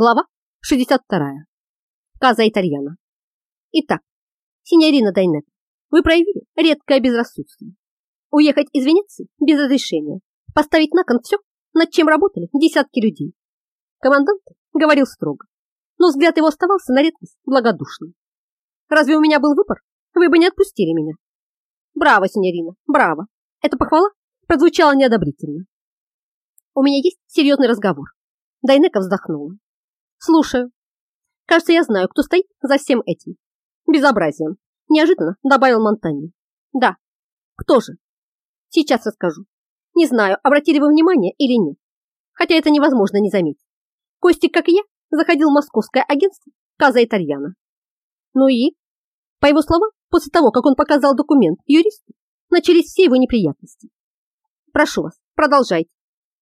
Глава 62. Каза Итальяна. Итак, синьорина Дайнет, вы проявили редкое безрассудство. Уехать из Венеции без разрешения, поставить на кон все, над чем работали десятки людей. Командант говорил строго, но взгляд его оставался на редкость благодушным. Разве у меня был выбор? Вы бы не отпустили меня. Браво, синьорина, браво. Эта похвала прозвучала неодобрительно. У меня есть серьезный разговор. Дайнека вздохнула. Слушаю. Кажется, я знаю, кто стоит за всем этим. Безобразием. Неожиданно добавил Монтани. Да. Кто же? Сейчас расскажу. Не знаю, обратили вы внимание или нет. Хотя это невозможно не заметить. Костик, как и я, заходил в московское агентство Каза Итальяна. Ну и? По его словам, после того, как он показал документ юристу, начались все его неприятности. Прошу вас, продолжайте.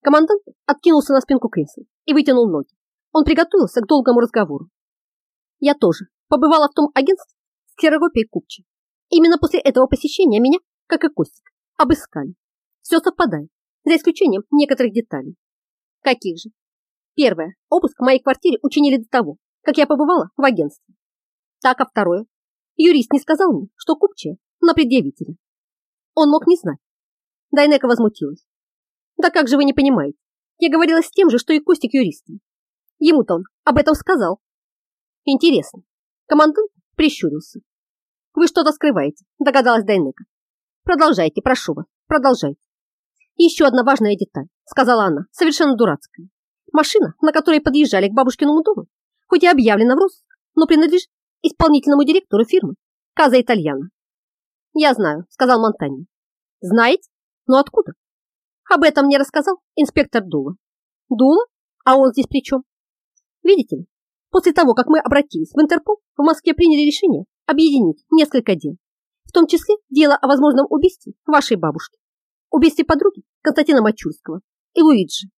Командант откинулся на спинку кресла и вытянул ноги. Он приготовился к долгому разговору. Я тоже побывала в том агентстве с ксерокопией Купчи. Именно после этого посещения меня, как и Костик, обыскали. Все совпадает, за исключением некоторых деталей. Каких же? Первое. Обыск в моей квартире учинили до того, как я побывала в агентстве. Так, а второе. Юрист не сказал мне, что Купчия на предъявителя. Он мог не знать. Дайнека возмутилась. Да как же вы не понимаете? Я говорила с тем же, что и Костик юристом. Ему-то он об этом сказал. Интересно. Командант прищурился. Вы что-то скрываете, догадалась Дайнека. Продолжайте, прошу вас, продолжайте. еще одна важная деталь, сказала она, совершенно дурацкая. Машина, на которой подъезжали к бабушкиному дому, хоть и объявлена в розыск, но принадлежит исполнительному директору фирмы Каза Итальяна. Я знаю, сказал Монтани. Знаете? Но откуда? Об этом мне рассказал инспектор Дула. Дула? А он здесь при чем? Видите ли, после того, как мы обратились в Интерпол, в Москве приняли решение объединить несколько дел, в том числе дело о возможном убийстве вашей бабушки, убийстве подруги Константина Мачульского и Луиджи,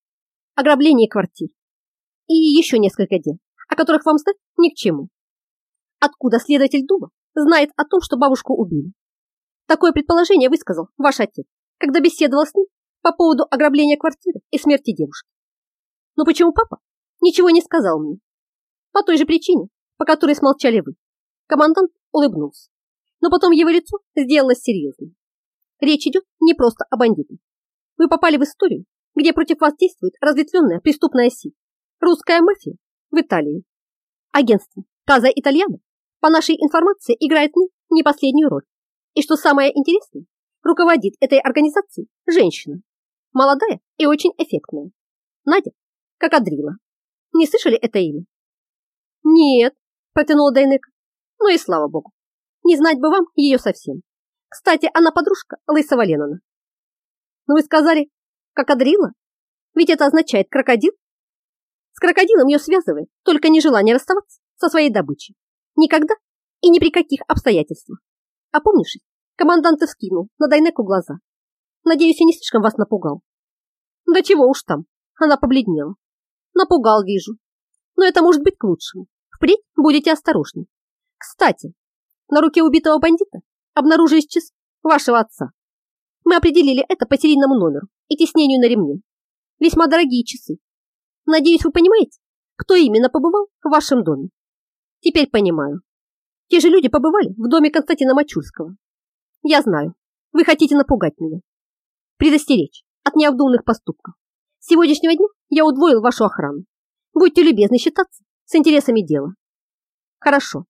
ограблении квартир и еще несколько дел, о которых вам знать ни к чему. Откуда следователь Дуба знает о том, что бабушку убили? Такое предположение высказал ваш отец, когда беседовал с ним по поводу ограбления квартиры и смерти девушки. Но почему папа ничего не сказал мне. По той же причине, по которой смолчали вы. Командант улыбнулся, но потом его лицо сделалось серьезным. Речь идет не просто о бандитах. Вы попали в историю, где против вас действует разветвленная преступная сеть. Русская мафия в Италии. Агентство Каза Итальяна, по нашей информации, играет в не последнюю роль. И что самое интересное, руководит этой организацией женщина. Молодая и очень эффектная. Надя Кокадрила. Не слышали это имя? Нет, протянула Дайнека. Ну и слава богу. Не знать бы вам ее совсем. Кстати, она подружка Лысого Леннона. Но вы сказали, крокодрила? Ведь это означает крокодил. С крокодилом ее связывает только нежелание расставаться со своей добычей. Никогда и ни при каких обстоятельствах. Опомнившись, командант вскинул на Дайнеку глаза. Надеюсь, я не слишком вас напугал. Да чего уж там, она побледнела. Напугал, вижу. Но это может быть к лучшему. Впредь будете осторожны. Кстати, на руке убитого бандита обнаружились часы вашего отца. Мы определили это по серийному номеру и теснению на ремне. Весьма дорогие часы. Надеюсь, вы понимаете, кто именно побывал в вашем доме. Теперь понимаю. Те же люди побывали в доме Константина Мачульского. Я знаю, вы хотите напугать меня. Предостеречь от необдуманных поступков. С сегодняшнего дня я удвоил вашу охрану. Будьте любезны считаться с интересами дела. Хорошо.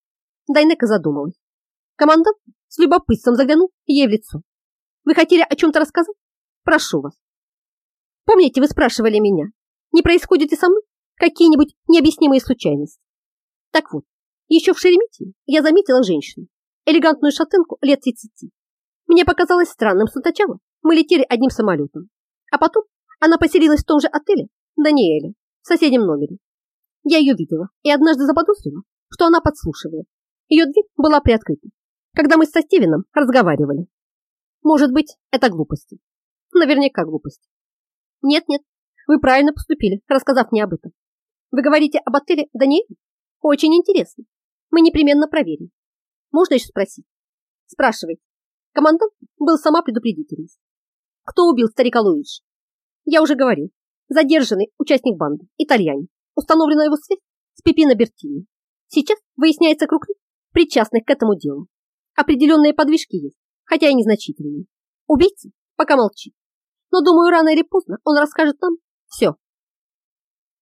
Дайнека задумалась. Командант с любопытством заглянул ей в лицо. Вы хотели о чем-то рассказать? Прошу вас. Помните, вы спрашивали меня, не происходят ли со мной какие-нибудь необъяснимые случайности? Так вот, еще в Шереметьеве я заметила женщину, элегантную шатенку лет 30. Мне показалось странным сначала, мы летели одним самолетом, а потом она поселилась в том же отеле Даниэле, в соседнем номере. Я ее видела и однажды заподозрила, что она подслушивает. Ее дверь была приоткрыта, когда мы со Стивеном разговаривали. Может быть, это глупости. Наверняка глупости. Нет-нет, вы правильно поступили, рассказав мне об этом. Вы говорите об отеле Даниэле? Очень интересно. Мы непременно проверим. Можно еще спросить? Спрашивай. Командант был сама предупредительность. Кто убил старика Луиджи? Я уже говорил. Задержанный участник банды, итальянин. Установлена его связь с Пепино Бертини. Сейчас выясняется круг причастных к этому делу. Определенные подвижки есть, хотя и незначительные. Убийца пока молчит. Но, думаю, рано или поздно он расскажет нам все.